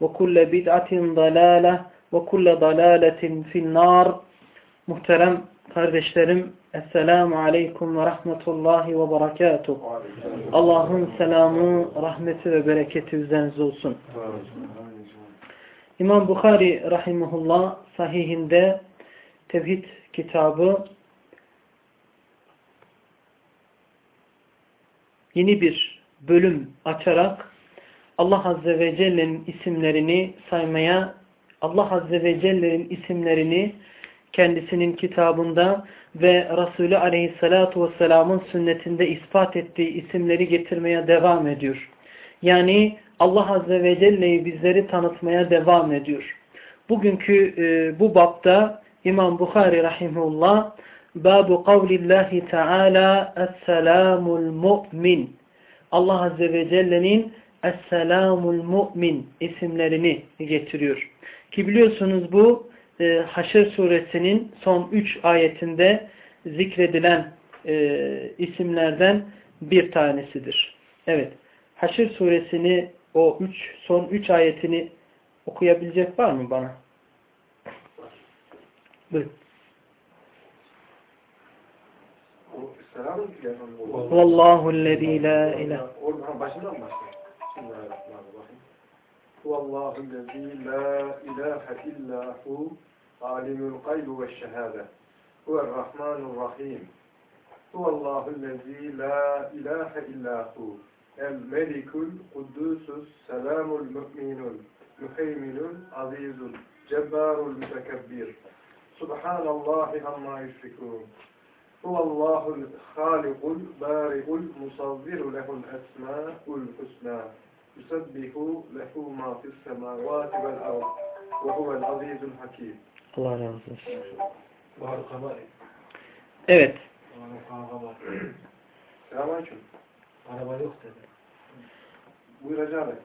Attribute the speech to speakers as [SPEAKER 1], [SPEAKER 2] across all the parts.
[SPEAKER 1] وكل بدعة ضلالة وكل ضلالة في النار Muhterem kardeşlerim, Esselamu Aleyküm ve Rahmetullahi ve Berekatuhu. Allah'ın selamı, rahmeti ve bereketi üzerinize olsun. İmam Bukhari Rahimullah sahihinde Tevhid kitabı yeni bir bölüm açarak Allah Azze ve Celle'nin isimlerini saymaya, Allah Azze ve Celle'nin isimlerini kendisinin kitabında ve Resulü Aleyhisselatü Vesselam'ın sünnetinde ispat ettiği isimleri getirmeye devam ediyor. Yani Allah Azze ve Celle'yi bizleri tanıtmaya devam ediyor. Bugünkü e, bu bapta İmam Bukhari Rahimullah Babu kavlillahi Teala Es-selamul mu'min Allah Azze ve Celle'nin Es-selamul mu'min isimlerini getiriyor. Ki biliyorsunuz bu e, Haşr suresinin son üç ayetinde zikredilen e, isimlerden bir tanesidir. Evet. Haşr suresini o üç, son üç ayetini okuyabilecek var mı bana? Buyurun. Vallahu lezî la.
[SPEAKER 2] Oradan başından mı هو الله الذي لا إله إلا هو عالم القيب والشهادة. هو الرحمن الرحيم. هو الله الذي لا إله إلا هو الملك القدوس السلام المؤمن المحيمن العزيز الجبار المتكبر. سبحان الله عما يشركون. هو الله الخالق البارئ المصور له الأسماء الحسنى. Yusebbihu lehu ma fis semavati vel ard ve huvel azizul hakim.
[SPEAKER 1] Allah razı olsun. Evet.
[SPEAKER 2] Selamünaleyküm.
[SPEAKER 3] Araba yok dedi.
[SPEAKER 2] Buyuracağım.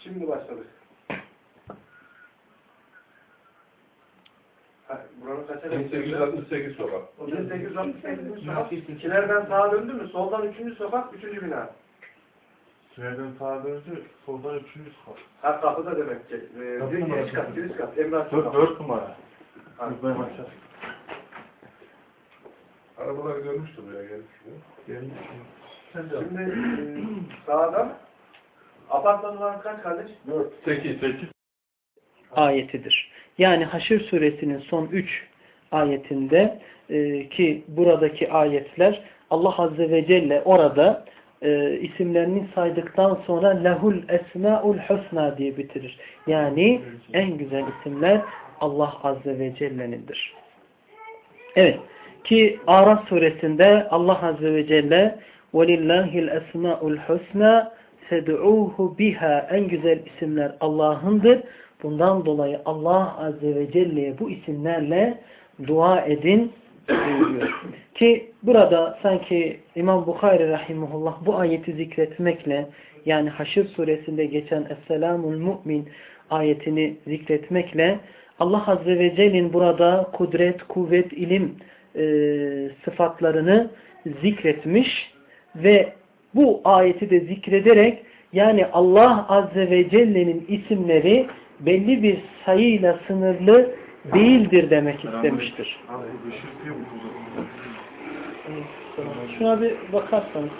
[SPEAKER 2] Şimdi başladık. Buranın kaça?
[SPEAKER 4] 1868 sokak.
[SPEAKER 2] 1868 sokak. İleriden sağa döndü mü? Soldan 3. sokak, 3. bina.
[SPEAKER 4] Tünelden sağa dönünce soldan üçüncü sokak.
[SPEAKER 2] Ha kapıda demek ki. Ee,
[SPEAKER 4] Kapıda
[SPEAKER 2] giriş kat, giriş kat. Emrah
[SPEAKER 4] Dört, dört numara. Ben aşağı. Arabalar görmüştü buraya gelmiş. Gelmiş.
[SPEAKER 2] Şimdi e, sağdan apartmanlar kaç kardeş?
[SPEAKER 4] Dört. Sekiz. Sekiz.
[SPEAKER 1] ayetidir. Yani Haşr suresinin son üç ayetinde e, ki buradaki ayetler Allah Azze ve Celle orada e, isimlerini saydıktan sonra lehul esmaul husna diye bitirir. Yani en güzel isimler Allah Azze ve Celle'nindir. Evet. Ki Araf suresinde Allah Azze ve Celle وَلِلَّهِ الْاَسْمَاءُ الْحُسْنَى فَدُعُوهُ biha En güzel isimler Allah'ındır. Bundan dolayı Allah Azze ve Celle'ye bu isimlerle dua edin buyuruyor. Ki burada sanki İmam Bukhari Rahimullah bu ayeti zikretmekle yani Haşr suresinde geçen Esselamul Mu'min ayetini zikretmekle Allah Azze ve Celle'nin burada kudret, kuvvet, ilim e, sıfatlarını zikretmiş ve bu ayeti de zikrederek yani Allah Azze ve Celle'nin isimleri belli bir sayıyla sınırlı değildir demek istemiştir. Şuna bir bakarsanız.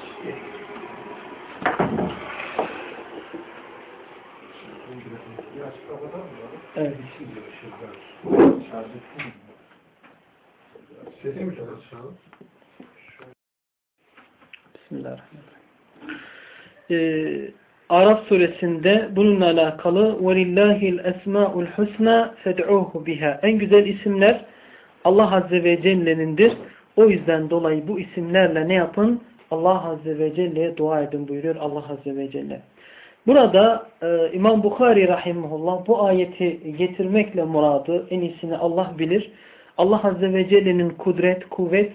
[SPEAKER 1] Evet. Bismillahirrahmanirrahim. Ee, Araf suresinde bununla alakalı وَلِلَّهِ الْاَسْمَاءُ الْحُسْنَى فَدْعُوهُ biha. En güzel isimler Allah Azze ve Celle'nindir. O yüzden dolayı bu isimlerle ne yapın? Allah Azze ve Celle'ye dua edin buyuruyor Allah Azze ve Celle. Burada e, İmam Bukhari Rahimullah bu ayeti getirmekle muradı en iyisini Allah bilir. Allah Azze ve Celle'nin kudret, kuvvet,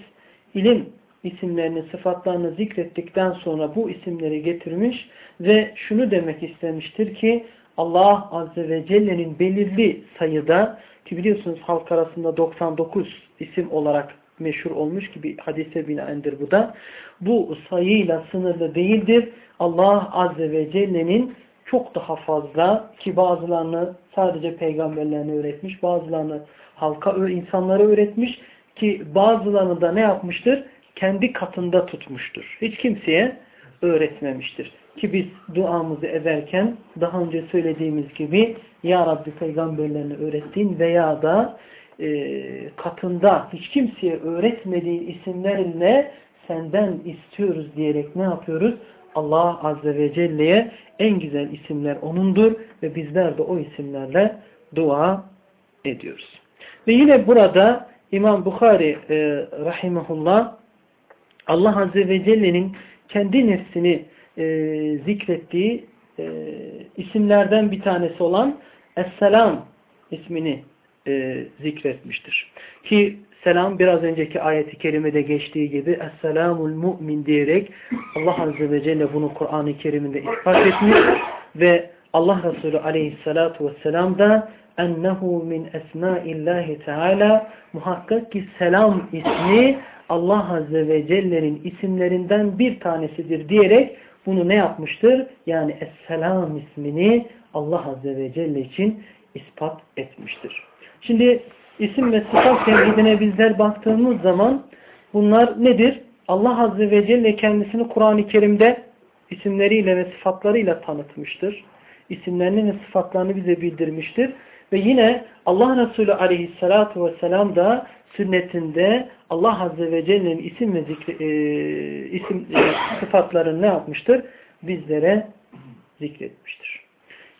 [SPEAKER 1] ilim isimlerini, sıfatlarını zikrettikten sonra bu isimleri getirmiş ve şunu demek istemiştir ki Allah Azze ve Celle'nin belirli sayıda ki biliyorsunuz halk arasında 99 isim olarak meşhur olmuş gibi hadise binaendir bu da. Bu sayıyla sınırlı değildir. Allah Azze ve Celle'nin çok daha fazla ki bazılarını sadece peygamberlerine öğretmiş, bazılarını halka, insanlara öğretmiş ki bazılarını da ne yapmıştır? Kendi katında tutmuştur. Hiç kimseye öğretmemiştir. Ki biz duamızı ederken daha önce söylediğimiz gibi Ya Rabbi peygamberlerine öğrettiğin veya da e, katında hiç kimseye öğretmediğin isimlerinle senden istiyoruz diyerek ne yapıyoruz? Allah Azze ve Celle'ye en güzel isimler O'nundur ve bizler de o isimlerle dua ediyoruz. Ve yine burada İmam Bukhari e, Rahimahullah Allah Azze ve Celle'nin kendi nefsini e, zikrettiği e, isimlerden bir tanesi olan Es-Selam ismini e, zikretmiştir. Ki selam biraz önceki ayeti kerimede geçtiği gibi Es-Selamul Mu'min diyerek Allah Azze ve Celle bunu Kur'an-ı Kerim'de ispat etmiş ve Allah Resulü Aleyhisselatü Vesselam da ennehu min esmaillahi teala muhakkak ki selam ismi Allah Azze ve Celle'nin isimlerinden bir tanesidir diyerek bunu ne yapmıştır? Yani Es-Selam ismini Allah Azze ve Celle için ispat etmiştir. Şimdi isim ve sıfat tevhidine bizler baktığımız zaman bunlar nedir? Allah Azze ve Celle kendisini Kur'an-ı Kerim'de isimleriyle ve sıfatlarıyla tanıtmıştır. İsimlerini ve sıfatlarını bize bildirmiştir. Ve yine Allah Resulü Aleyhisselatü Vesselam da sünnetinde Allah Azze ve Celle'nin isim ve zikri, e, isim e, sıfatlarını ne yapmıştır? Bizlere zikretmiştir.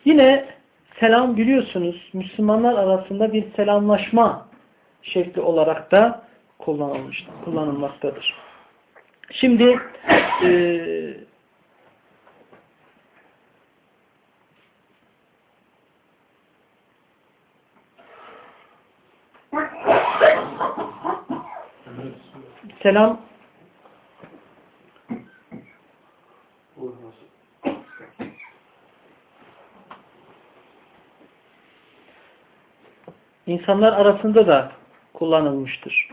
[SPEAKER 1] Yine selam biliyorsunuz Müslümanlar arasında bir selamlaşma şekli olarak da kullanılmış, kullanılmaktadır. Şimdi e, selam insanlar arasında da kullanılmıştır.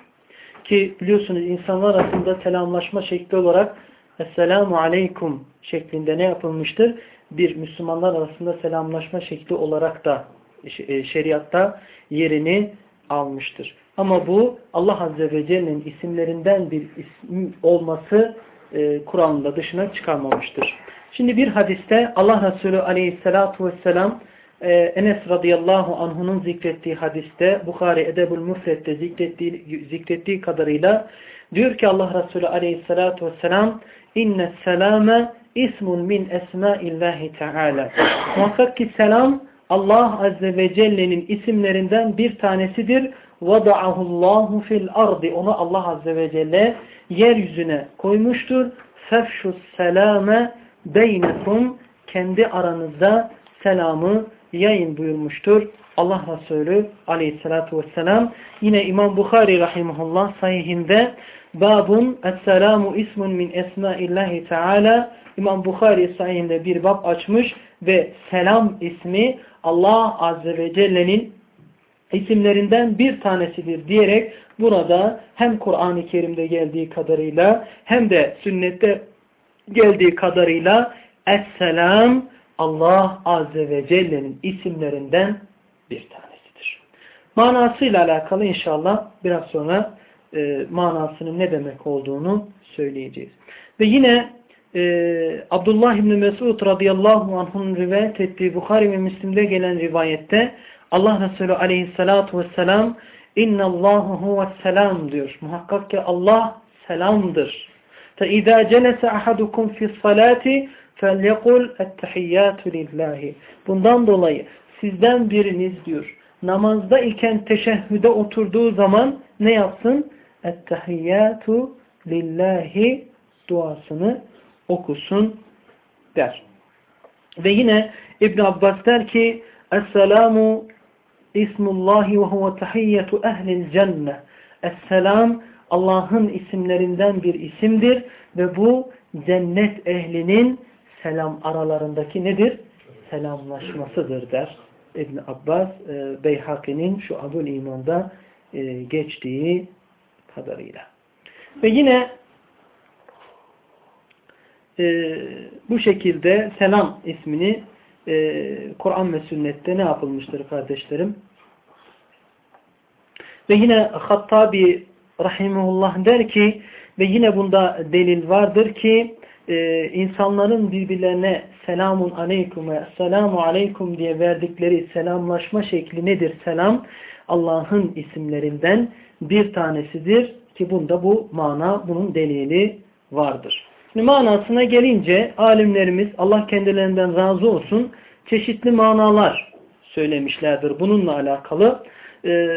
[SPEAKER 1] Ki biliyorsunuz insanlar arasında selamlaşma şekli olarak Esselamu Aleyküm şeklinde ne yapılmıştır? Bir Müslümanlar arasında selamlaşma şekli olarak da e, şeriatta yerini almıştır. Ama bu Allah Azze ve Celle'nin isimlerinden bir isim olması e, Kur'an'da dışına çıkarmamıştır. Şimdi bir hadiste Allah Resulü Aleyhisselatü Vesselam e, Enes radıyallahu anh'unun zikrettiği hadiste Bukhari Edebul Mufret'te zikrettiği, zikrettiği kadarıyla diyor ki Allah Resulü Aleyhisselatü Vesselam inne selame ismun min esmaillahi teala muhakkak ki selam Allah Azze ve Celle'nin isimlerinden bir tanesidir. وَضَعَهُ اللّٰهُ fil ardi Onu Allah Azze ve Celle yeryüzüne koymuştur. فَفْشُ السَّلَامَ بَيْنَكُمْ Kendi aranızda selamı yayın buyurmuştur. Allah Resulü aleyhissalatu vesselam. Yine İmam Bukhari rahimahullah sahihinde Babun Esselamu ismun min esmaillahi teala İmam Bukhari sahihinde bir bab açmış ve selam ismi Allah Azze ve Celle'nin isimlerinden bir tanesidir diyerek burada hem Kur'an-ı Kerim'de geldiği kadarıyla hem de sünnette geldiği kadarıyla Esselam Allah Azze ve Celle'nin isimlerinden bir tanesidir. Manasıyla alakalı inşallah biraz sonra e, manasının ne demek olduğunu söyleyeceğiz. Ve yine e, Abdullah İbni Mesud radıyallahu anh'ın rivayet ettiği Bukhari ve Müslim'de gelen rivayette Allah Resulü aleyhissalatu vesselam innallahu huves diyor. Muhakkak ki Allah selamdır. فَاِذَا جَلَسَ أَحَدُكُمْ فِي الصَّلَاةِ فَلْيَقُلْ اَتَّحِيَّاتُ لِلّٰهِ Bundan dolayı sizden biriniz diyor namazda iken teşehhüde oturduğu zaman ne yapsın? Ettehiyyatu lillahi duasını okusun der. Ve yine İbn Abbas der ki Esselamu ismullahi ve huve tahiyyetu ehlil cennet. Esselam Allah'ın isimlerinden bir isimdir ve bu cennet ehlinin selam aralarındaki nedir? Selamlaşmasıdır der. İbn Abbas e, Beyhaki'nin şu Abul İman'da e, geçtiği kadarıyla. Ve yine e, bu şekilde selam ismini e, Kur'an ve sünnette ne yapılmıştır kardeşlerim? Ve yine Hattabi Rahimullah der ki ve yine bunda delil vardır ki e, insanların birbirlerine selamun aleyküm ve selamu aleyküm diye verdikleri selamlaşma şekli nedir? Selam Allah'ın isimlerinden bir tanesidir ki bunda bu mana bunun delili vardır. Şimdi manasına gelince alimlerimiz Allah kendilerinden razı olsun çeşitli manalar söylemişlerdir bununla alakalı. Ee,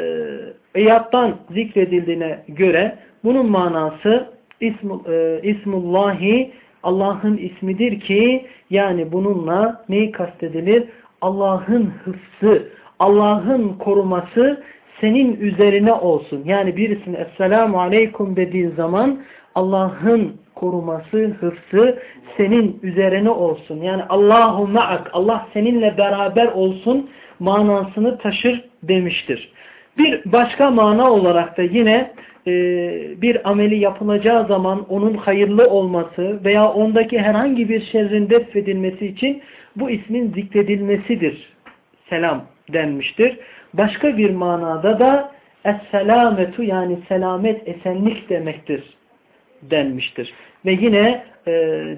[SPEAKER 1] Eyattan zikredildiğine göre bunun manası e, İsmullahi Allah'ın ismidir ki yani bununla neyi kastedilir? Allah'ın hıfzı, Allah'ın koruması senin üzerine olsun. Yani birisine Esselamu Aleyküm dediği zaman Allah'ın koruması, hıfzı senin üzerine olsun. Yani Allahu ma'ak, Allah seninle beraber olsun manasını taşır demiştir. Bir başka mana olarak da yine e, bir ameli yapılacağı zaman onun hayırlı olması veya ondaki herhangi bir şerrin defedilmesi için bu ismin zikredilmesidir. Selam denmiştir. Başka bir manada da Es-selametu yani selamet, esenlik demektir denmiştir. Ve yine e,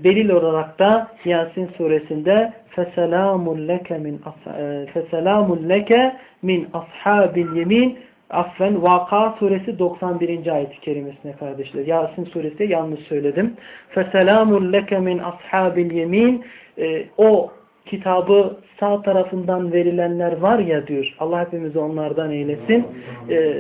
[SPEAKER 1] delil olarak da Yasin suresinde feselamun leke min e, feselamun leke min ashabil yemin Affen Vaka suresi 91. ayet-i kerimesine kardeşler. Yasin suresi yanlış söyledim. Feselamun leke min ashabil yemin e, o kitabı sağ tarafından verilenler var ya diyor. Allah hepimizi onlardan eylesin. E,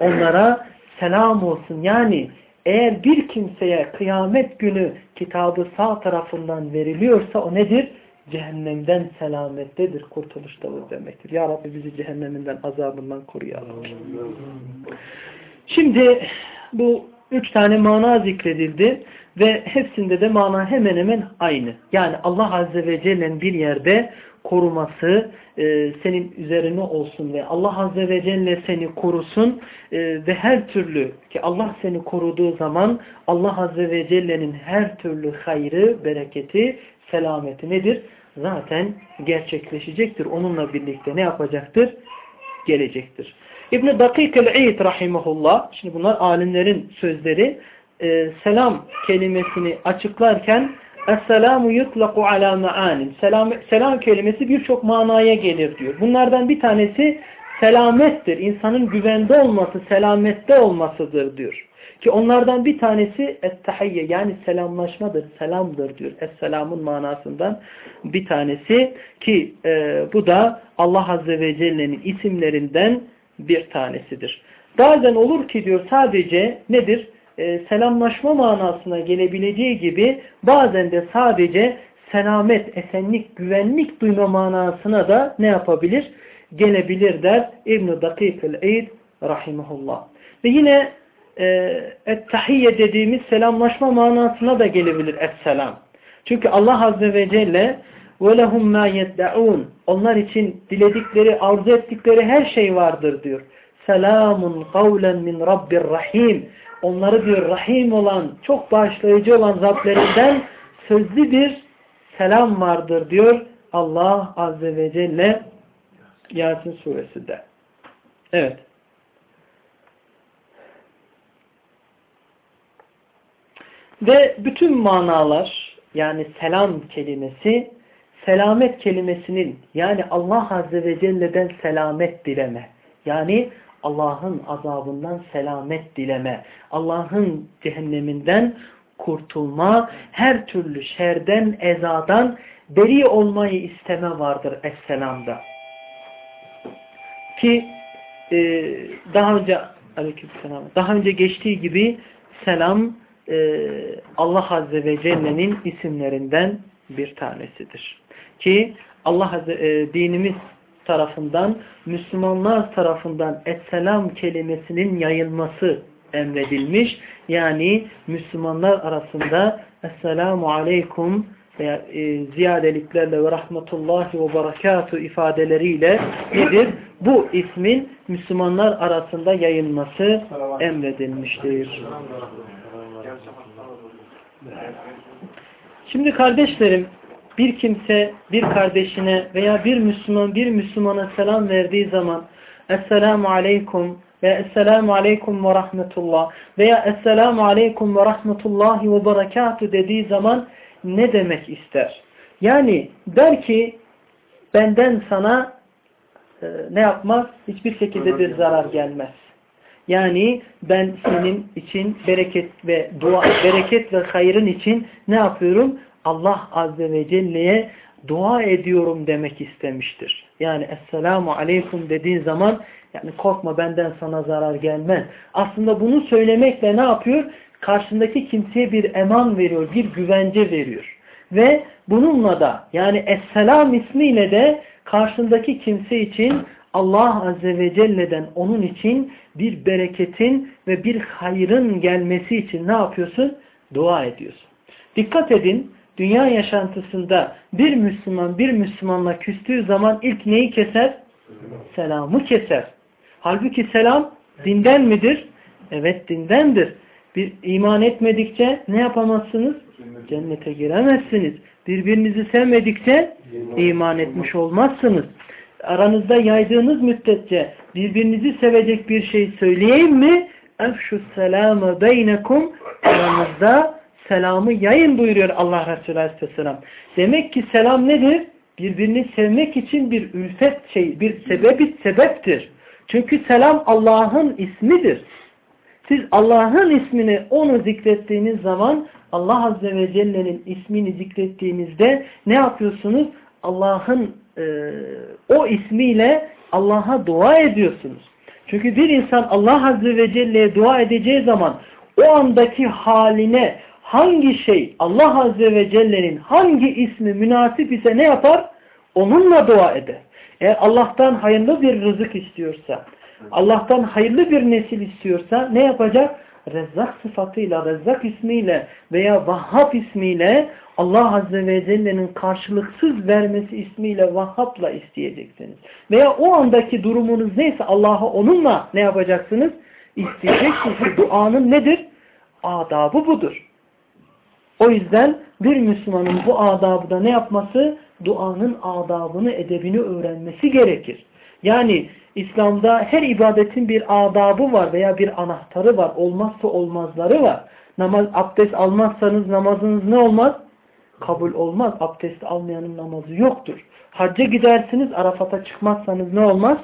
[SPEAKER 1] onlara selam olsun. Yani eğer bir kimseye kıyamet günü kitabı sağ tarafından veriliyorsa o nedir? Cehennemden selamettedir, kurtuluştadır demektir. Ya Rabbi bizi cehenneminden, azabından koru ya Rabbi. Şimdi bu üç tane mana zikredildi ve hepsinde de mana hemen hemen aynı. Yani Allah Azze ve Celle'nin bir yerde koruması e, senin üzerine olsun ve Allah Azze ve Celle seni korusun e, ve her türlü ki Allah seni koruduğu zaman Allah Azze ve Celle'nin her türlü hayrı, bereketi, selameti nedir? Zaten gerçekleşecektir. Onunla birlikte ne yapacaktır? Gelecektir. İbn-i Dakik el-İd rahimahullah, şimdi bunlar alimlerin sözleri, e, selam kelimesini açıklarken Es-selamu yutlaku ala maanin. Selam, selam kelimesi birçok manaya gelir diyor. Bunlardan bir tanesi selamettir. İnsanın güvende olması, selamette olmasıdır diyor. Ki onlardan bir tanesi ettehiyye yani selamlaşmadır, selamdır diyor. Es-selamın manasından bir tanesi ki e, bu da Allah Azze ve Celle'nin isimlerinden bir tanesidir. Bazen olur ki diyor sadece nedir? e, selamlaşma manasına gelebileceği gibi bazen de sadece selamet, esenlik, güvenlik duyma manasına da ne yapabilir? Gelebilir der İbn-i Dakik-ül-Eid rahimahullah. Ve yine e, et-tahiyye dediğimiz selamlaşma manasına da gelebilir es-selam. Çünkü Allah Azze ve Celle وَلَهُمْ مَا يَدَّعُونَ Onlar için diledikleri, arzu ettikleri her şey vardır diyor. Selamun kavlen min Rabbir Rahim. Onları diyor Rahim olan, çok bağışlayıcı olan Rablerinden sözlü bir selam vardır diyor Allah Azze ve Celle Yasin suresinde. Evet. Ve bütün manalar yani selam kelimesi selamet kelimesinin yani Allah Azze ve Celle'den selamet dileme. Yani Allah'ın azabından selamet dileme. Allah'ın cehenneminden kurtulma, her türlü şerden, ezadan beri olmayı isteme vardır Esselam'da. Ki e, daha önce aleykümselam, daha önce geçtiği gibi selam e, Allah Azze ve Celle'nin isimlerinden bir tanesidir. Ki Allah Azze, e, dinimiz tarafından, Müslümanlar tarafından Esselam kelimesinin yayılması emredilmiş. Yani Müslümanlar arasında Esselamu Aleyküm veya e, ziyadeliklerle ve rahmetullahi ve berekatuhu ifadeleriyle nedir? Bu ismin Müslümanlar arasında yayılması emredilmiştir. Şimdi kardeşlerim bir kimse bir kardeşine veya bir Müslüman bir Müslümana selam verdiği zaman Esselamu Aleyküm ve Esselamu Aleyküm ve Rahmetullah veya Esselamu Aleyküm ve Rahmetullahi ve Berekatuhu dediği zaman ne demek ister? Yani der ki benden sana e, ne yapmaz? Hiçbir şekilde bir zarar gelmez. Yani ben senin için bereket ve dua, bereket ve hayrın için ne yapıyorum? Allah Azze ve Celle'ye dua ediyorum demek istemiştir. Yani Esselamu Aleyküm dediğin zaman yani korkma benden sana zarar gelmez. Aslında bunu söylemekle ne yapıyor? Karşındaki kimseye bir eman veriyor, bir güvence veriyor. Ve bununla da yani Esselam ismiyle de karşındaki kimse için Allah Azze ve Celle'den onun için bir bereketin ve bir hayrın gelmesi için ne yapıyorsun? Dua ediyorsun. Dikkat edin, dünya yaşantısında bir Müslüman bir Müslümanla küstüğü zaman ilk neyi keser? Selamı keser. Halbuki selam dinden midir? Evet dindendir. Bir iman etmedikçe ne yapamazsınız? Cennete giremezsiniz. Birbirinizi sevmedikçe iman etmiş olmazsınız. Aranızda yaydığınız müddetçe birbirinizi sevecek bir şey söyleyeyim mi? Efşü selâme beynekum aranızda selamı yayın buyuruyor Allah Resulü Aleyhisselam. Demek ki selam nedir? Birbirini sevmek için bir ülfet şey, bir sebebi sebeptir. Çünkü selam Allah'ın ismidir. Siz Allah'ın ismini onu zikrettiğiniz zaman Allah Azze ve Celle'nin ismini zikrettiğinizde ne yapıyorsunuz? Allah'ın e, o ismiyle Allah'a dua ediyorsunuz. Çünkü bir insan Allah Azze ve Celle'ye dua edeceği zaman o andaki haline hangi şey Allah Azze ve Celle'nin hangi ismi münasip ise ne yapar? Onunla dua eder. Eğer Allah'tan hayırlı bir rızık istiyorsa, Allah'tan hayırlı bir nesil istiyorsa ne yapacak? Rezzak sıfatıyla, Rezzak ismiyle veya Vahhab ismiyle Allah Azze ve Celle'nin karşılıksız vermesi ismiyle Vahhab'la isteyeceksiniz. Veya o andaki durumunuz neyse Allah'a onunla ne yapacaksınız? İsteyeceksiniz. Duanın nedir? Adabı budur. O yüzden bir Müslümanın bu adabı da ne yapması? Duanın adabını, edebini öğrenmesi gerekir. Yani İslam'da her ibadetin bir adabı var veya bir anahtarı var. Olmazsa olmazları var. Namaz, abdest almazsanız namazınız ne olmaz? Kabul olmaz. Abdest almayanın namazı yoktur. Hacca gidersiniz, Arafat'a çıkmazsanız ne olmaz?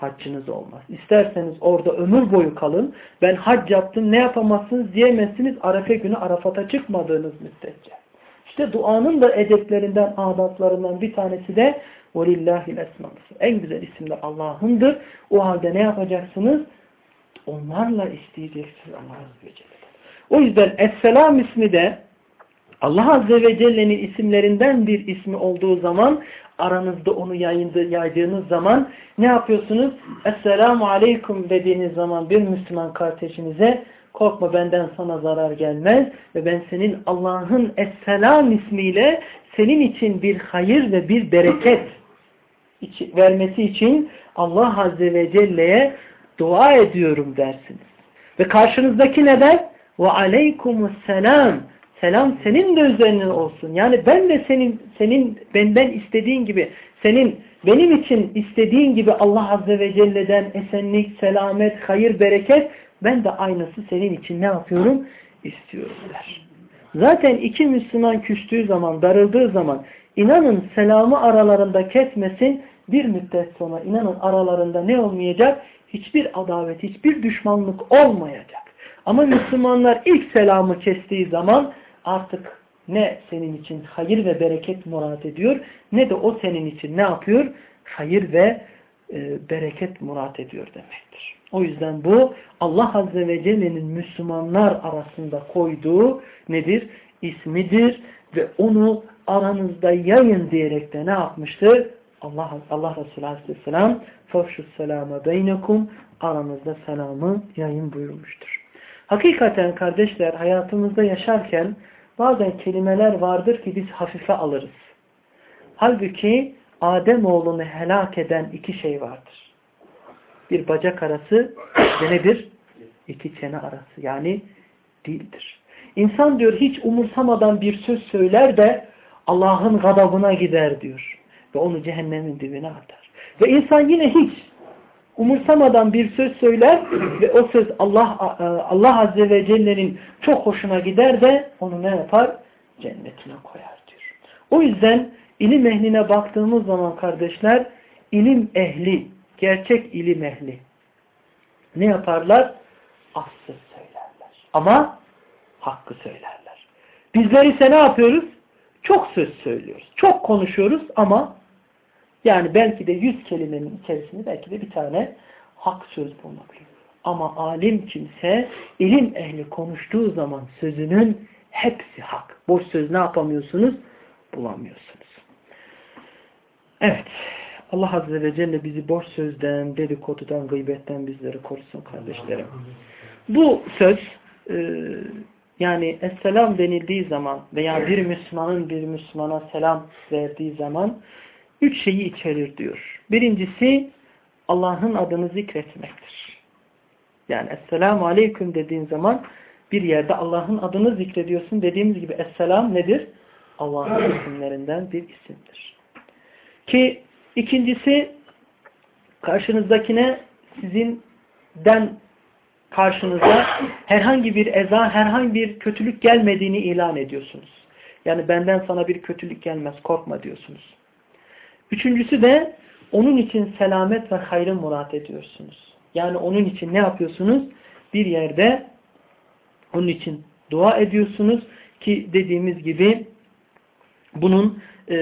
[SPEAKER 1] Haccınız olmaz. İsterseniz orada ömür boyu kalın. Ben hac yaptım ne yapamazsınız diyemezsiniz Arefe günü Arafat'a çıkmadığınız müddetçe. İşte duanın da edeplerinden, adaplarından bir tanesi de وَلِلَّهِ الْاَسْمَةِ En güzel isimler Allah'ındır. O halde ne yapacaksınız? Onlarla isteyeceksiniz Allah Azze ve O yüzden Esselam ismi de Allah Azze ve Celle'nin isimlerinden bir ismi olduğu zaman aranızda onu yayındı, yaydığınız zaman ne yapıyorsunuz? Esselamu Aleyküm dediğiniz zaman bir Müslüman kardeşinize korkma benden sana zarar gelmez ve ben senin Allah'ın Esselam ismiyle senin için bir hayır ve bir bereket vermesi için Allah Azze ve Celle'ye dua ediyorum dersiniz. Ve karşınızdaki ne der? Ve aleykümselam. Selam senin de üzerine olsun. Yani ben de senin senin benden istediğin gibi senin benim için istediğin gibi Allah Azze ve Celle'den esenlik, selamet, hayır, bereket ben de aynısı senin için ne yapıyorum? İstiyorum der. Zaten iki Müslüman küstüğü zaman, darıldığı zaman inanın selamı aralarında kesmesin bir müddet sonra inanın aralarında ne olmayacak? Hiçbir adavet, hiçbir düşmanlık olmayacak. Ama Müslümanlar ilk selamı kestiği zaman artık ne senin için hayır ve bereket murat ediyor ne de o senin için ne yapıyor? Hayır ve e, bereket murat ediyor demektir. O yüzden bu Allah Azze ve Celle'nin Müslümanlar arasında koyduğu nedir? İsmidir ve onu aranızda yayın diyerek de ne yapmıştır? Allah Allah Resulü Aleyhisselam "Fafşus selama beynekum" aranızda selamı yayın buyurmuştur. Hakikaten kardeşler hayatımızda yaşarken bazen kelimeler vardır ki biz hafife alırız. Halbuki Adem oğlunu helak eden iki şey vardır. Bir bacak arası ve nedir? İki çene arası yani dildir. İnsan diyor hiç umursamadan bir söz söyler de Allah'ın gadabına gider diyor. Ve onu cehennemin dibine atar. Ve insan yine hiç umursamadan bir söz söyler ve o söz Allah Allah Azze ve Celle'nin çok hoşuna gider de onu ne yapar? Cennetine koyar diyor. O yüzden ilim ehline baktığımız zaman kardeşler ilim ehli, gerçek ilim ehli ne yaparlar? Az söz söylerler. Ama hakkı söylerler. Bizler ise ne yapıyoruz? Çok söz söylüyoruz. Çok konuşuyoruz ama yani belki de yüz kelimenin içerisinde belki de bir tane hak söz bulunabilir. Ama alim kimse ilim ehli konuştuğu zaman sözünün hepsi hak. Boş söz ne yapamıyorsunuz? Bulamıyorsunuz. Evet. Allah Azze ve Celle bizi boş sözden, dedikodudan, gıybetten bizleri korusun kardeşlerim. Bu söz e, yani Esselam denildiği zaman veya bir Müslümanın bir Müslümana selam verdiği zaman üç şeyi içerir diyor. Birincisi Allah'ın adını zikretmektir. Yani Esselamu Aleyküm dediğin zaman bir yerde Allah'ın adını zikrediyorsun. Dediğimiz gibi Esselam nedir? Allah'ın isimlerinden bir isimdir. Ki ikincisi karşınızdakine sizinden karşınıza herhangi bir eza, herhangi bir kötülük gelmediğini ilan ediyorsunuz. Yani benden sana bir kötülük gelmez, korkma diyorsunuz. Üçüncüsü de onun için selamet ve hayrı murat ediyorsunuz. Yani onun için ne yapıyorsunuz? Bir yerde onun için dua ediyorsunuz ki dediğimiz gibi bunun e,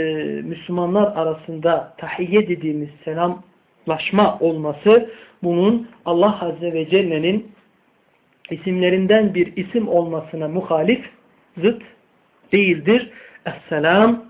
[SPEAKER 1] Müslümanlar arasında tahiyye dediğimiz selamlaşma olması bunun Allah Azze ve Celle'nin isimlerinden bir isim olmasına muhalif zıt değildir. Esselam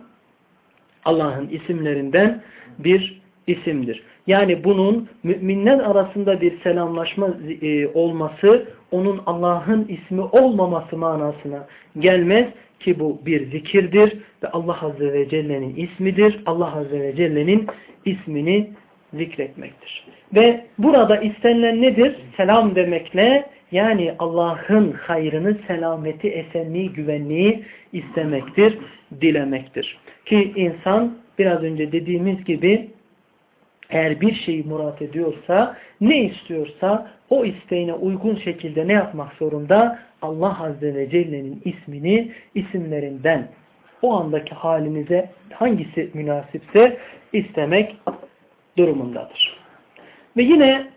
[SPEAKER 1] Allah'ın isimlerinden bir isimdir. Yani bunun müminler arasında bir selamlaşma e, olması onun Allah'ın ismi olmaması manasına gelmez ki bu bir zikirdir ve Allah Azze ve Celle'nin ismidir. Allah Azze ve Celle'nin ismini zikretmektir. Ve burada istenilen nedir? Selam demekle yani Allah'ın hayrını, selameti, esenliği, güvenliği istemektir, dilemektir. Ki insan biraz önce dediğimiz gibi eğer bir şeyi murat ediyorsa, ne istiyorsa o isteğine uygun şekilde ne yapmak zorunda? Allah Azze ve Celle'nin ismini, isimlerinden o andaki halinize hangisi münasipse istemek durumundadır. Ve yine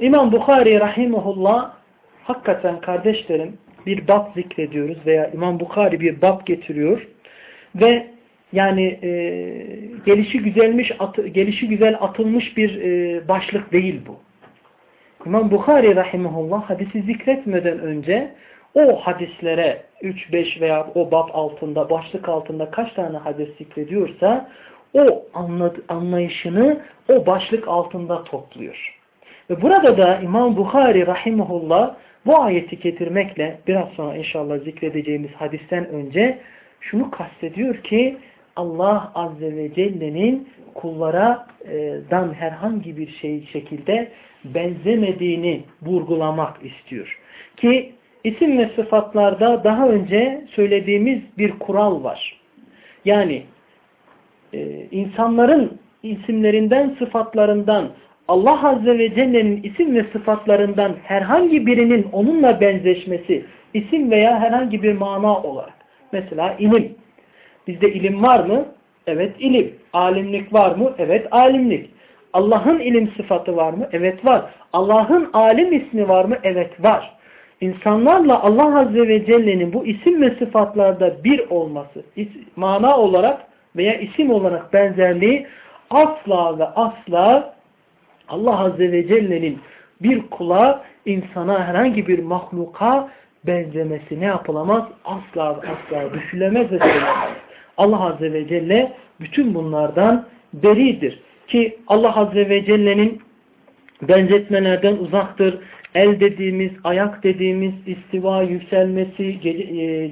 [SPEAKER 1] İmam Bukhari rahimahullah hakikaten kardeşlerim bir bab zikrediyoruz veya İmam Bukhari bir bab getiriyor ve yani e, gelişi güzelmiş atı, gelişi güzel atılmış bir e, başlık değil bu. İmam Bukhari rahimahullah hadisi zikretmeden önce o hadislere 3, 5 veya o bab altında, başlık altında kaç tane hadis zikrediyorsa o anlayışını o başlık altında topluyor. Ve burada da İmam Bukhari rahimahullah bu ayeti getirmekle biraz sonra inşallah zikredeceğimiz hadisten önce şunu kastediyor ki Allah Azze ve Celle'nin kullara'dan herhangi bir şey şekilde benzemediğini vurgulamak istiyor. Ki isim ve sıfatlarda daha önce söylediğimiz bir kural var. Yani e, insanların isimlerinden, sıfatlarından Allah Azze ve Celle'nin isim ve sıfatlarından herhangi birinin onunla benzeşmesi, isim veya herhangi bir mana olarak. Mesela ilim. Bizde ilim var mı? Evet ilim. Alimlik var mı? Evet alimlik. Allah'ın ilim sıfatı var mı? Evet var. Allah'ın alim ismi var mı? Evet var. İnsanlarla Allah Azze ve Celle'nin bu isim ve sıfatlarda bir olması, mana olarak veya isim olarak benzerliği asla ve asla Allah Azze ve Celle'nin bir kula, insana, herhangi bir mahluka benzemesi ne yapılamaz? Asla asla düşülemez ve söylemez. Allah Azze ve Celle bütün bunlardan beridir. Ki Allah Azze ve Celle'nin benzetmelerden uzaktır. El dediğimiz, ayak dediğimiz, istiva yükselmesi, e,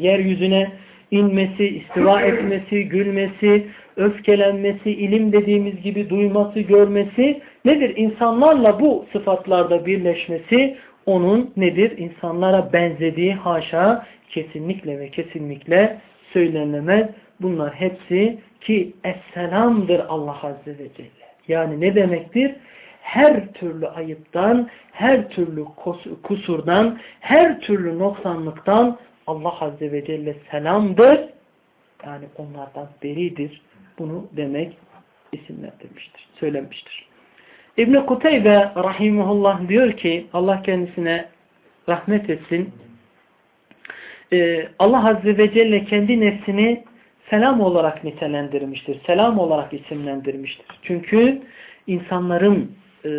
[SPEAKER 1] yeryüzüne inmesi, istiva etmesi, gülmesi, öfkelenmesi, ilim dediğimiz gibi duyması, görmesi nedir? İnsanlarla bu sıfatlarda birleşmesi onun nedir? İnsanlara benzediği haşa kesinlikle ve kesinlikle söylenemez. Bunlar hepsi ki Esselam'dır Allah Azze ve Celle. Yani ne demektir? Her türlü ayıptan, her türlü kusurdan, her türlü noksanlıktan Allah Azze ve Celle selamdır. Yani onlardan beridir. Bunu demek isimlendirmiştir, söylenmiştir. İbn-i Kuteybe rahimullah diyor ki Allah kendisine rahmet etsin. Ee, Allah Azze ve Celle kendi nefsini selam olarak nitelendirmiştir. Selam olarak isimlendirmiştir. Çünkü insanların e,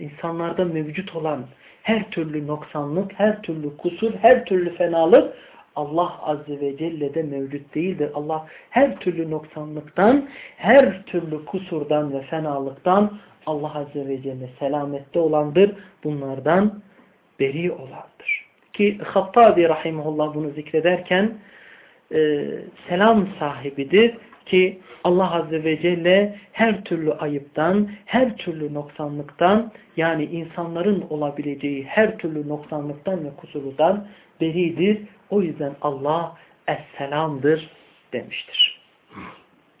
[SPEAKER 1] insanlarda mevcut olan her türlü noksanlık, her türlü kusur, her türlü fenalık Allah Azze ve Celle'de mevcut değildir. Allah her türlü noksanlıktan, her türlü kusurdan ve fenalıktan Allah Azze ve Celle selamette olandır. Bunlardan beri olandır. Ki Hattabi Rahimullah bunu zikrederken e, selam sahibidir ki Allah Azze ve Celle her türlü ayıptan, her türlü noksanlıktan yani insanların olabileceği her türlü noksanlıktan ve kusurdan beridir. O yüzden Allah Esselam'dır demiştir.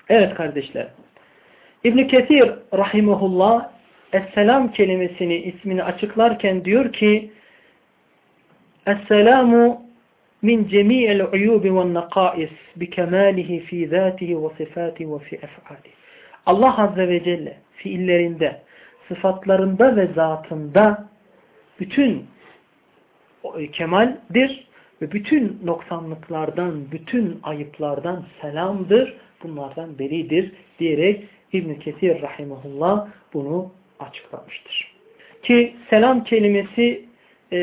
[SPEAKER 1] Evet kardeşler. İbn Kesir rahimehullah Esselam kelimesini ismini açıklarken diyor ki Esselamu min cemi'il uyubi ve nakais bi kemalihi fi zatihi ve sifati ve fi ef'ali. Allah Azze ve Celle fiillerinde, sıfatlarında ve zatında bütün kemaldir ve bütün noksanlıklardan, bütün ayıplardan selamdır, bunlardan beridir diyerek İbn-i Kesir Rahimahullah bunu açıklamıştır. Ki selam kelimesi e,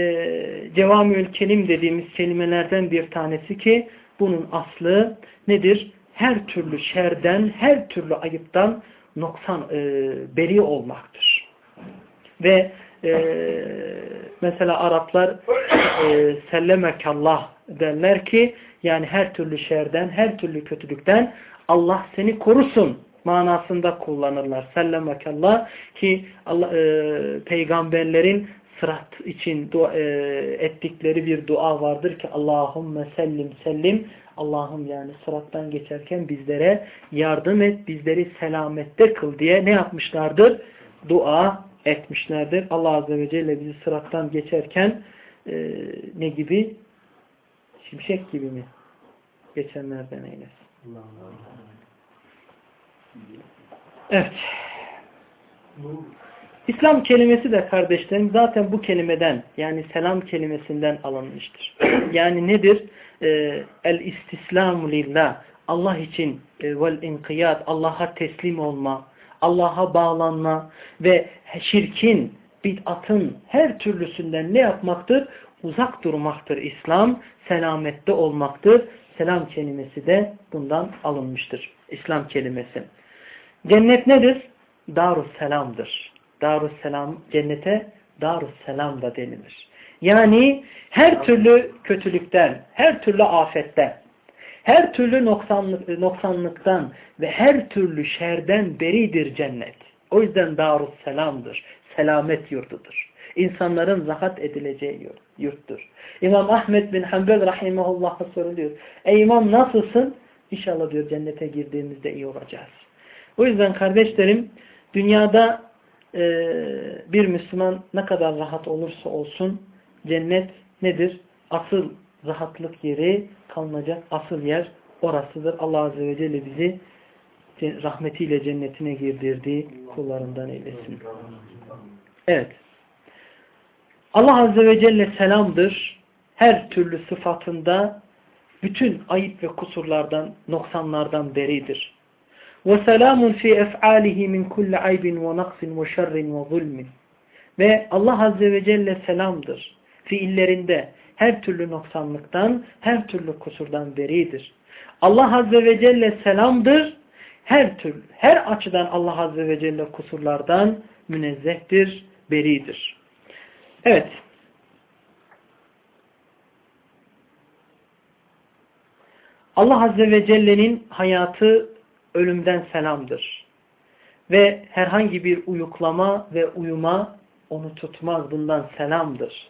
[SPEAKER 1] cevamiül kelim dediğimiz kelimelerden bir tanesi ki bunun aslı nedir? Her türlü şerden, her türlü ayıptan noksan e, beri olmaktır. Ve e, mesela Araplar e, sellemekallah derler ki yani her türlü şerden, her türlü kötülükten Allah seni korusun manasında kullanırlar. Sellemekallah ki Allah, e, peygamberlerin sırat için dua, e, ettikleri bir dua vardır ki Allahümme sellim sellim Allah'ım yani sırattan geçerken bizlere yardım et, bizleri selamette kıl diye ne yapmışlardır? Dua etmişlerdir. Allah Azze ve Celle bizi sırattan geçerken e, ne gibi? Şimşek gibi mi? Geçenlerden eylesin. Evet. İslam kelimesi de kardeşlerim zaten bu kelimeden yani selam kelimesinden alınmıştır. Yani nedir? Ee, el istislamu lillah. Allah için e, vel inkiyat, Allah'a teslim olma, Allah'a bağlanma ve şirkin, bid'atın her türlüsünden ne yapmaktır? uzak durmaktır İslam, selamette olmaktır. Selam kelimesi de bundan alınmıştır. İslam kelimesi. Cennet nedir? Darusselam'dır. Darusselam, cennete Darusselam da denilir. Yani her türlü kötülükten, her türlü afetten, her türlü noksanlık, noksanlıktan ve her türlü şerden beridir cennet. O yüzden Darusselam'dır. Selamet yurdudur. İnsanların rahat edileceği yurttur. İmam Ahmet bin Hanbel rahimahullah'a soruluyor. Ey imam nasılsın? İnşallah diyor cennete girdiğimizde iyi olacağız. O yüzden kardeşlerim dünyada e, bir Müslüman ne kadar rahat olursa olsun cennet nedir? Asıl rahatlık yeri kalınacak asıl yer orasıdır. Allah Azze ve Celle bizi rahmetiyle cennetine girdirdiği kullarından eylesin. Evet. Allah Azze ve Celle selamdır. Her türlü sıfatında bütün ayıp ve kusurlardan, noksanlardan beridir. Ve selamun fi ef'alihi min kulli aybin ve naqsin ve şerrin ve zulmin. Ve Allah Azze ve Celle selamdır. Fiillerinde her türlü noksanlıktan, her türlü kusurdan beridir. Allah Azze ve Celle selamdır. Her türlü, her açıdan Allah Azze ve Celle kusurlardan münezzehtir, beridir. Evet. Allah Azze ve Celle'nin hayatı ölümden selamdır. Ve herhangi bir uyuklama ve uyuma onu tutmaz. Bundan selamdır.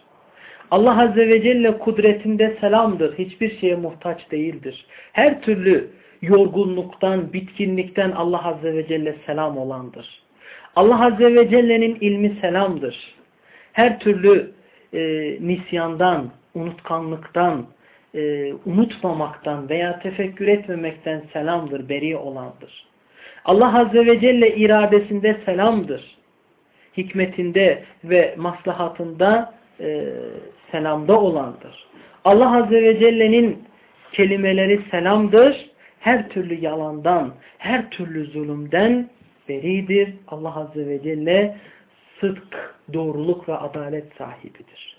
[SPEAKER 1] Allah Azze ve Celle kudretinde selamdır. Hiçbir şeye muhtaç değildir. Her türlü yorgunluktan, bitkinlikten Allah Azze ve Celle selam olandır. Allah Azze ve Celle'nin ilmi selamdır. Her türlü e, nisyandan, unutkanlıktan, e, unutmamaktan veya tefekkür etmemekten selamdır, beri olandır. Allah Azze ve Celle iradesinde selamdır. Hikmetinde ve maslahatında e, selamda olandır. Allah Azze ve Celle'nin kelimeleri selamdır. Her türlü yalandan, her türlü zulümden beridir. Allah Azze ve Celle sıdk, doğruluk ve adalet sahibidir.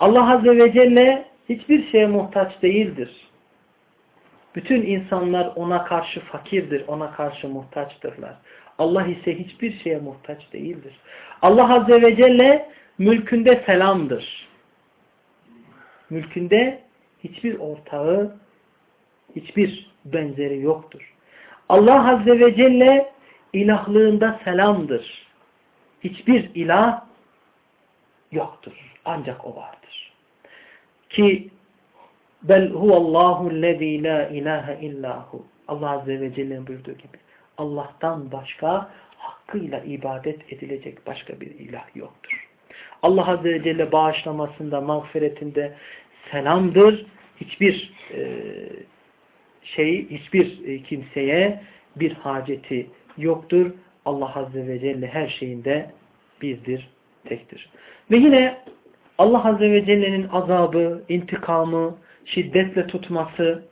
[SPEAKER 1] Allah Azze ve Celle hiçbir şeye muhtaç değildir. Bütün insanlar ona karşı fakirdir, ona karşı muhtaçtırlar. Allah ise hiçbir şeye muhtaç değildir. Allah Azze ve Celle mülkünde selamdır. Mülkünde hiçbir ortağı, hiçbir benzeri yoktur. Allah Azze ve Celle ilahlığında selamdır. Hiçbir ilah yoktur. Ancak o vardır. Ki bel huvallahu lezî la ilahe illahu. Allah Azze ve Celle'nin buyurduğu gibi. Allah'tan başka hakkıyla ibadet edilecek başka bir ilah yoktur. Allah Azze ve Celle bağışlamasında, mağfiretinde selamdır. Hiçbir e, şey, hiçbir e, kimseye bir haceti yoktur. Allah Azze ve Celle her şeyinde birdir, tektir. Ve yine Allah Azze ve Celle'nin azabı, intikamı, şiddetle tutması,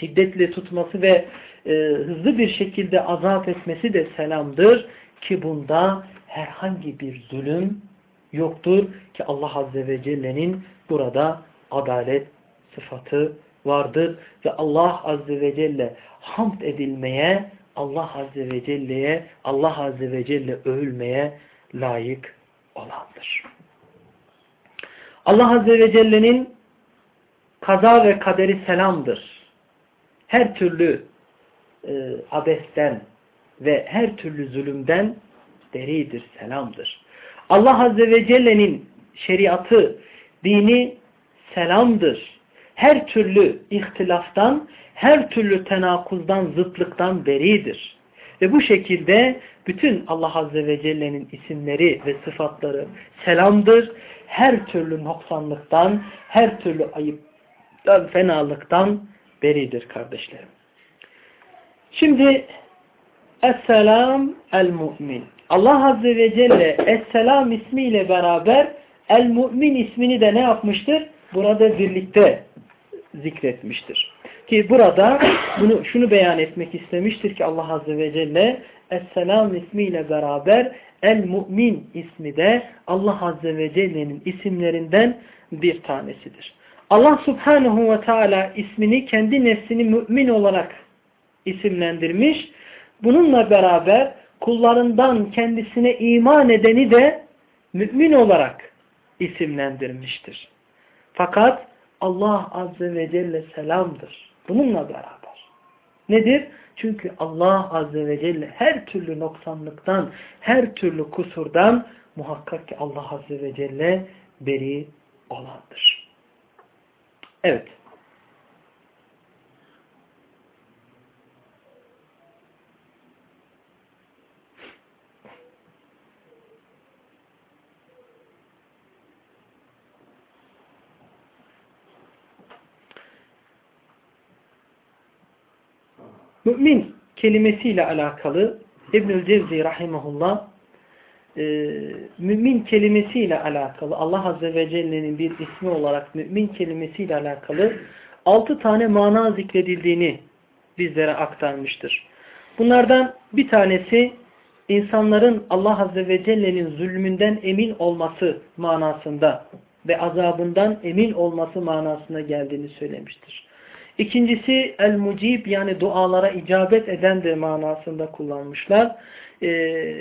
[SPEAKER 1] şiddetle tutması ve e, hızlı bir şekilde azap etmesi de selamdır ki bunda herhangi bir zulüm yoktur ki Allah Azze ve Celle'nin burada adalet sıfatı vardır ve Allah Azze ve Celle hamd edilmeye, Allah Azze ve Celle'ye, Allah Azze ve Celle övülmeye layık olandır. Allah Azze ve Celle'nin kaza ve kaderi selamdır. Her türlü e, abesten ve her türlü zulümden deridir, selamdır. Allah Azze ve Celle'nin şeriatı, dini selamdır. Her türlü ihtilaftan, her türlü tenakuzdan, zıtlıktan beridir. Ve bu şekilde bütün Allah Azze ve Celle'nin isimleri ve sıfatları selamdır. Her türlü noksanlıktan, her türlü ayıptan, fenalıktan beridir kardeşlerim. Şimdi Esselam el-Mu'min. Allah Azze ve Celle Esselam ismiyle beraber El-Mu'min ismini de ne yapmıştır? Burada birlikte zikretmiştir. Ki burada bunu şunu beyan etmek istemiştir ki Allah Azze ve Celle Esselam ismiyle beraber El-Mu'min ismi de Allah Azze ve Celle'nin isimlerinden bir tanesidir. Allah Subhanahu ve Teala ismini kendi nefsini mümin olarak isimlendirmiş. Bununla beraber kullarından kendisine iman edeni de mümin olarak isimlendirmiştir. Fakat Allah Azze ve Celle selamdır. Bununla beraber. Nedir? Çünkü Allah Azze ve Celle her türlü noksanlıktan, her türlü kusurdan muhakkak ki Allah Azze ve Celle beri olandır. Evet. Mümin kelimesiyle alakalı İbnül Cevzi rahimahullah e, mümin kelimesiyle alakalı Allah Azze ve Celle'nin bir ismi olarak mümin kelimesiyle alakalı altı tane mana zikredildiğini bizlere aktarmıştır. Bunlardan bir tanesi insanların Allah Azze ve Celle'nin zulmünden emin olması manasında ve azabından emin olması manasına geldiğini söylemiştir. İkincisi el-mucib yani dualara icabet eden de manasında kullanmışlar. Ee,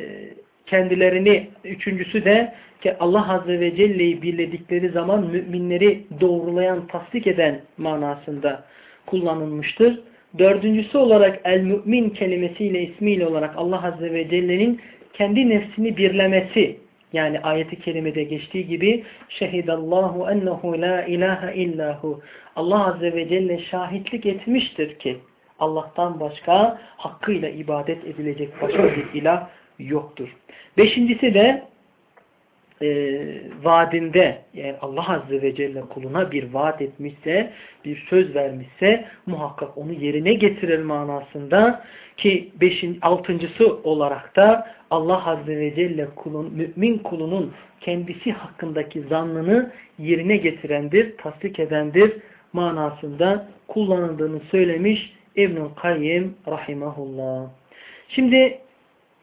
[SPEAKER 1] kendilerini, üçüncüsü de ki Allah Azze ve Celle'yi birledikleri zaman müminleri doğrulayan, tasdik eden manasında kullanılmıştır. Dördüncüsü olarak el-mümin kelimesiyle, ismiyle olarak Allah Azze ve Celle'nin kendi nefsini birlemesi yani ayeti kerimede geçtiği gibi şehidallahu ennehu la ilahe illahu Allah Azze ve Celle şahitlik etmiştir ki Allah'tan başka hakkıyla ibadet edilecek başka bir ilah yoktur. Beşincisi de e, vaadinde yani Allah Azze ve Celle kuluna bir vaat etmişse, bir söz vermişse muhakkak onu yerine getirir manasında ki beşin, altıncısı olarak da Allah Azze ve Celle kulun, mümin kulunun kendisi hakkındaki zannını yerine getirendir, tasdik edendir manasında kullanıldığını söylemiş İbnül Kayyim Rahimahullah. Şimdi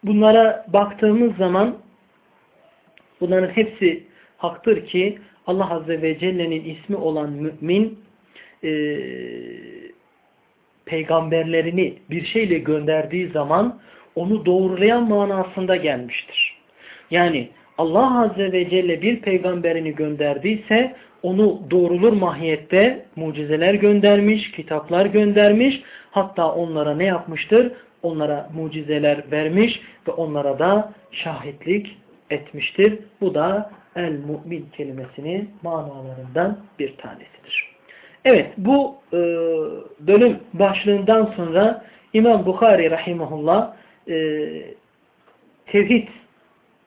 [SPEAKER 1] bunlara baktığımız zaman bunların hepsi haktır ki Allah Azze ve Celle'nin ismi olan mümin e, peygamberlerini bir şeyle gönderdiği zaman onu doğrulayan manasında gelmiştir. Yani Allah Azze ve Celle bir peygamberini gönderdiyse onu doğrulur mahiyette mucizeler göndermiş, kitaplar göndermiş. Hatta onlara ne yapmıştır? Onlara mucizeler vermiş ve onlara da şahitlik etmiştir. Bu da el-mu'min kelimesinin manalarından bir tanesidir. Evet bu e, bölüm başlığından sonra İmam Bukhari rahimahullah e, tevhid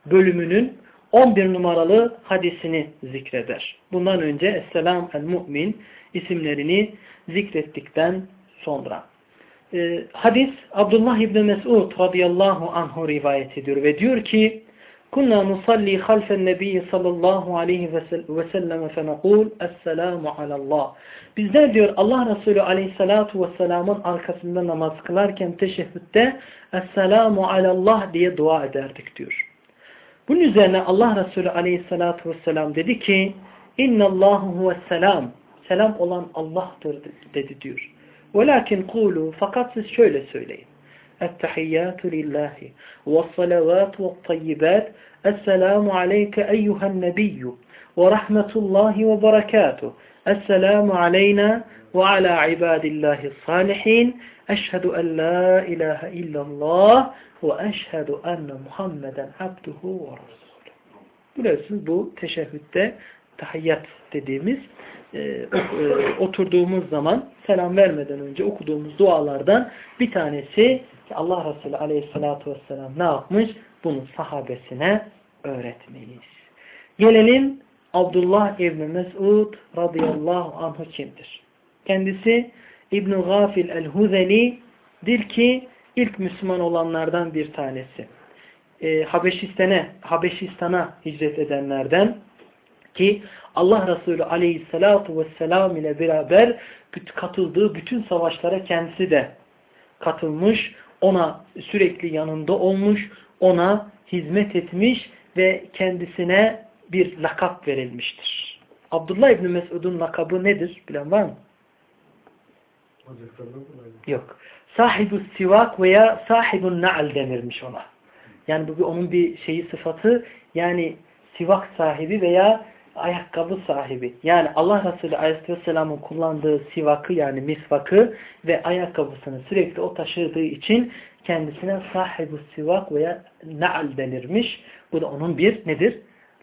[SPEAKER 1] bölümünün 11 numaralı hadisini zikreder. Bundan önce Esselam el-Mu'min isimlerini zikrettikten sonra. E, hadis Abdullah İbni Mesud radıyallahu anhu rivayet ediyor ve diyor ki Kunna nusalli halfen nebi sallallahu aleyhi ve sellem fenekul Esselamu alallah. Bizler diyor Allah Resulü aleyhissalatu vesselamın arkasında namaz kılarken teşehhütte Esselamu alallah diye dua ederdik diyor. Bunun üzerine Allah Resulü aleyhissalatu vesselam dedi ki İnnallahu huvesselam Selam olan Allah'tır dedi diyor. Velakin kulu fakat siz şöyle söyleyin. التحيات لله والصلوات والطيبات السلام عليك أيها النبي ورحمة الله وبركاته السلام علينا وعلى عباد الله الصالحين أشهد أن لا إله إلا الله وأشهد أن محمدا عبده ورسوله Biliyorsunuz bu teşehhütte tahiyyat dediğimiz e, e, oturduğumuz zaman selam vermeden önce okuduğumuz dualardan bir tanesi Allah Resulü aleyhissalatu vesselam ne yapmış? Bunu sahabesine öğretmiş. Gelelim Abdullah İbni Mesud radıyallahu anh'ı kimdir? Kendisi İbn-i Gafil el-Huzeli'dir ki ilk Müslüman olanlardan bir tanesi. Ee, Habeşistan'a Habeşistan'a hicret edenlerden ki Allah Resulü aleyhissalatu vesselam ile beraber katıldığı bütün savaşlara kendisi de katılmış. ona sürekli yanında olmuş, ona hizmet etmiş ve kendisine bir lakap verilmiştir. Abdullah İbni Mesud'un lakabı nedir? Bilen var mı? Yok. Sahibu sivak veya sahibun na'al denirmiş ona. Yani bu onun bir şeyi sıfatı yani sivak sahibi veya ayakkabı sahibi. Yani Allah Resulü Aleyhisselam'ın kullandığı sivakı yani misvakı ve ayakkabısını sürekli o taşıdığı için kendisine sahibu sivak veya na'al denirmiş. Bu da onun bir nedir?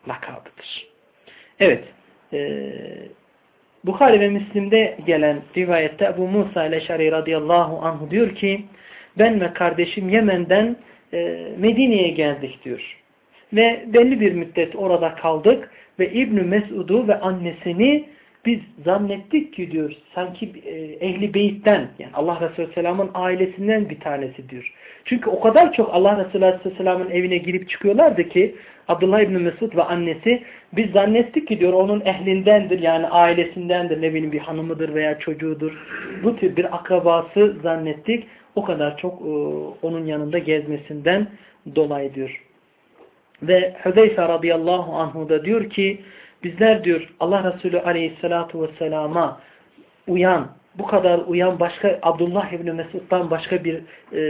[SPEAKER 1] Lakabıdır. Evet. Ee, Bukhari ve Müslim'de gelen rivayette Ebu Musa el-Eşari radıyallahu anhu diyor ki ben ve kardeşim Yemen'den e, Medine'ye geldik diyor. Ve belli bir müddet orada kaldık ve İbn Mesud'u ve annesini biz zannettik ki diyor sanki e, ehli beyitten yani Allah Resulü Selam'ın ailesinden bir tanesi diyor. Çünkü o kadar çok Allah Resulü Selam'ın evine girip çıkıyorlardı ki Abdullah İbni Mesud ve annesi biz zannettik ki diyor onun ehlindendir yani ailesindendir ne bileyim bir hanımıdır veya çocuğudur. Bu tür bir akrabası zannettik. O kadar çok e, onun yanında gezmesinden dolayı diyor. Ve Hüzeyfe radıyallahu anhu da diyor ki bizler diyor Allah Resulü aleyhissalatu vesselama uyan bu kadar uyan başka Abdullah İbni Mesud'dan başka bir e,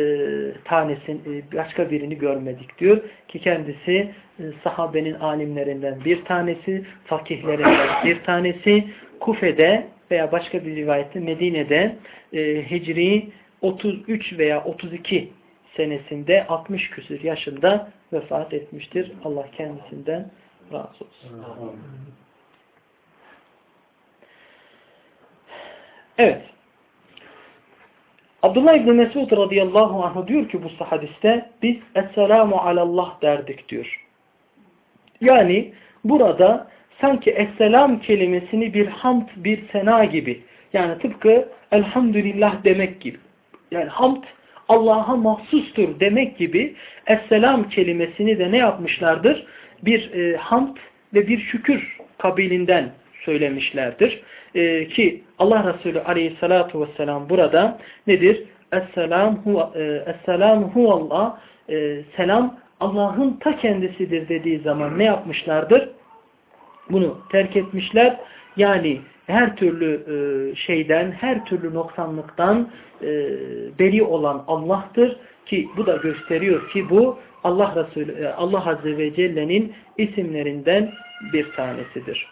[SPEAKER 1] tanesin, e, başka birini görmedik diyor ki kendisi e, sahabenin alimlerinden bir tanesi, fakihlerinden bir tanesi, Kufe'de veya başka bir rivayette Medine'de e, Hicri 33 veya 32 senesinde 60 küsür yaşında vefat etmiştir. Allah kendisinden razı olsun. Evet. Abdullah İbni Mesud radıyallahu anh diyor ki bu hadiste biz Esselamu alallah derdik diyor. Yani burada sanki Esselam kelimesini bir hamd, bir sena gibi yani tıpkı Elhamdülillah demek gibi. Yani hamd Allah'a mahsustur demek gibi Esselam kelimesini de ne yapmışlardır? Bir e, hamd ve bir şükür kabilinden söylemişlerdir. E, ki Allah Resulü aleyhissalatu vesselam burada nedir? Esselam huve, e, Esselam huvallah e, selam Allah'ın ta kendisidir dediği zaman ne yapmışlardır? Bunu terk etmişler. Yani her türlü e, şeyden, her türlü noksanlıktan e, beri olan Allah'tır ki bu da gösteriyor ki bu Allah Resulü e, Allah Azze ve Celle'nin isimlerinden bir tanesidir.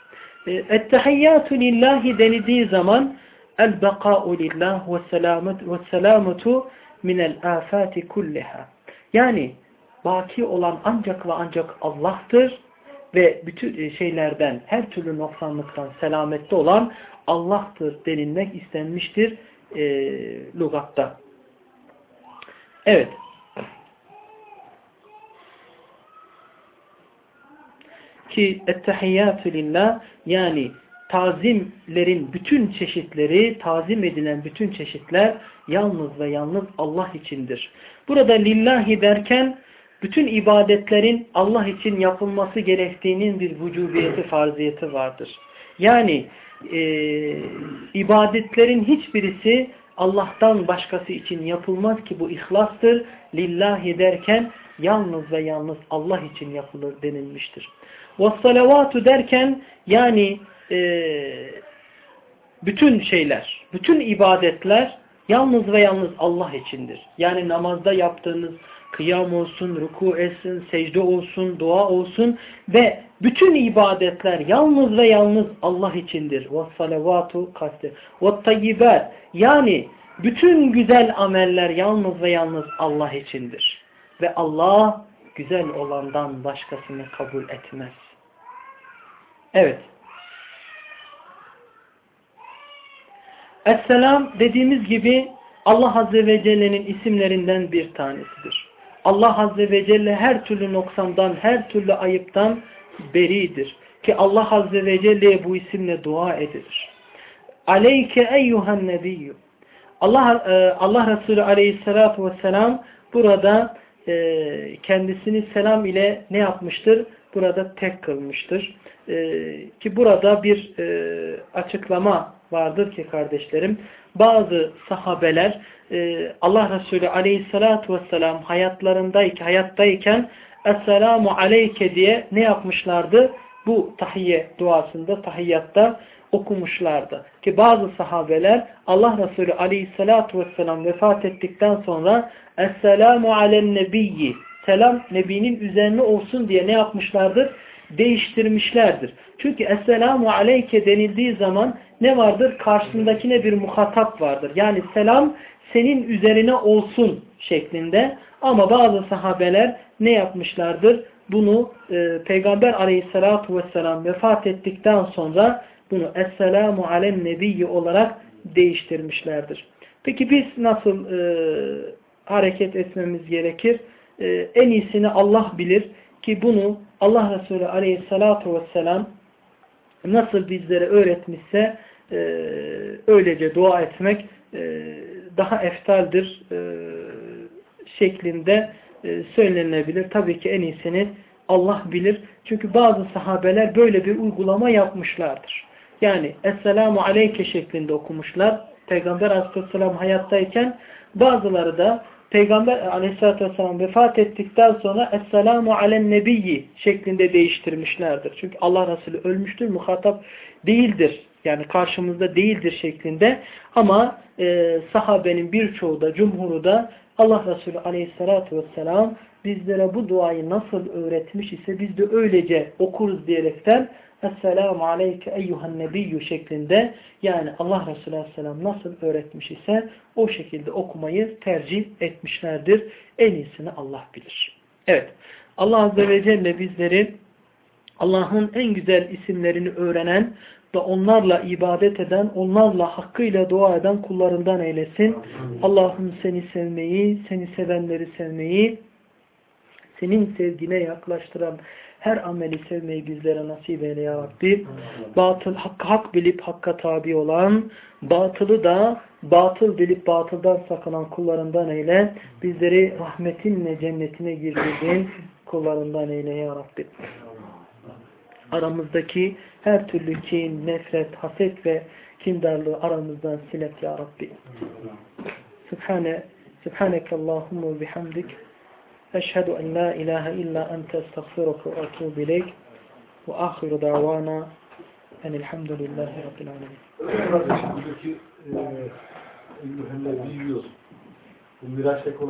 [SPEAKER 1] Ettehiyyatü lillahi denildiği zaman el-bekâ'u lillah ve selametu minel afati kulliha. Yani baki olan ancak ve ancak Allah'tır ve bütün e, şeylerden, her türlü noksanlıktan selamette olan Allah'tır denilmek istenmiştir e, lugatta. Evet. Ki ettehiyyatü lillah yani tazimlerin bütün çeşitleri, tazim edilen bütün çeşitler yalnız ve yalnız Allah içindir. Burada lillahi derken bütün ibadetlerin Allah için yapılması gerektiğinin bir vücubiyeti, farziyeti vardır. Yani e, ibadetlerin hiçbirisi Allah'tan başkası için yapılmaz ki bu ihlastır. Lillahi derken yalnız ve yalnız Allah için yapılır denilmiştir. Vassalavatu derken yani e, bütün şeyler, bütün ibadetler yalnız ve yalnız Allah içindir. Yani namazda yaptığınız kıyam olsun, ruku etsin, secde olsun, dua olsun ve bütün ibadetler yalnız ve yalnız Allah içindir. وَالصَّلَوَاتُ kasti. وَالطَّيِّبَاتِ Yani bütün güzel ameller yalnız ve yalnız Allah içindir. Ve Allah güzel olandan başkasını kabul etmez. Evet. Esselam dediğimiz gibi Allah Azze ve Celle'nin isimlerinden bir tanesidir. Allah Azze ve Celle her türlü noksandan, her türlü ayıptan beridir. Ki Allah Azze ve Celle'ye bu isimle dua edilir. Aleyke eyyuhan nebiyyü. Allah, e, Allah Resulü aleyhissalatu vesselam burada e, kendisini selam ile ne yapmıştır? Burada tek kılmıştır. E, ki burada bir açıklama vardır ki kardeşlerim bazı sahabeler e, Allah Resulü aleyhissalatu vesselam hayatlarındayken, hayattayken Esselamu aleyke diye ne yapmışlardı? Bu tahiyye duasında, tahiyyatta okumuşlardı. Ki bazı sahabeler Allah Resulü aleyhissalatu vesselam vefat ettikten sonra Esselamu alen nebiyyi Selam Nebi'nin üzerine olsun diye ne yapmışlardır? Değiştirmişlerdir. Çünkü Esselamu aleyke denildiği zaman ne vardır? Karşısındakine bir muhatap vardır. Yani selam senin üzerine olsun şeklinde. Ama bazı sahabeler ne yapmışlardır? Bunu e, Peygamber aleyhissalatu vesselam vefat ettikten sonra bunu Esselamu alen nebiyyi olarak değiştirmişlerdir. Peki biz nasıl e, hareket etmemiz gerekir? E, en iyisini Allah bilir ki bunu Allah Resulü aleyhissalatu vesselam nasıl bizlere öğretmişse e, öylece dua etmek e, daha eftaldir e, şeklinde e, söylenebilir. Tabii ki en iyisini Allah bilir. Çünkü bazı sahabeler böyle bir uygulama yapmışlardır. Yani Esselamu Aleyke şeklinde okumuşlar. Peygamber Aleyhisselam hayattayken bazıları da Peygamber Aleyhisselatü vesselam vefat ettikten sonra Esselamu alen nebiyyi şeklinde değiştirmişlerdir. Çünkü Allah Resulü ölmüştür, muhatap değildir. Yani karşımızda değildir şeklinde. Ama e, sahabenin birçoğu da, cumhuru da Allah Resulü Aleyhisselatü vesselam bizlere bu duayı nasıl öğretmiş ise biz de öylece okuruz diyerekten Esselamu aleyke eyyuhan nebiyyü şeklinde yani Allah Resulü Aleyhisselam nasıl öğretmiş ise o şekilde okumayı tercih etmişlerdir. En iyisini Allah bilir. Evet. Allah Azze ve Celle bizleri Allah'ın en güzel isimlerini öğrenen ve onlarla ibadet eden, onlarla hakkıyla dua eden kullarından eylesin. Allah'ım seni sevmeyi, seni sevenleri sevmeyi, senin sevgine yaklaştıran her ameli sevmeyi bizlere nasip eyle ya Rabbi. Batıl, hak, hak bilip hakka tabi olan, batılı da batıl bilip batıldan sakınan kullarından eyle. Bizleri rahmetinle cennetine girdirdiğin kullarından eyle ya Rabbi. Aramızdaki her türlü kin, nefret, haset ve kindarlığı aramızdan silet ya Rabbi. Sübhane, Sübhaneke Allahumma bihamdik. أشهد أن لا إله إلا أنت أستغفرك وأتوب إليك. وآخر دعوانا أن الحمد لله رب العالمين.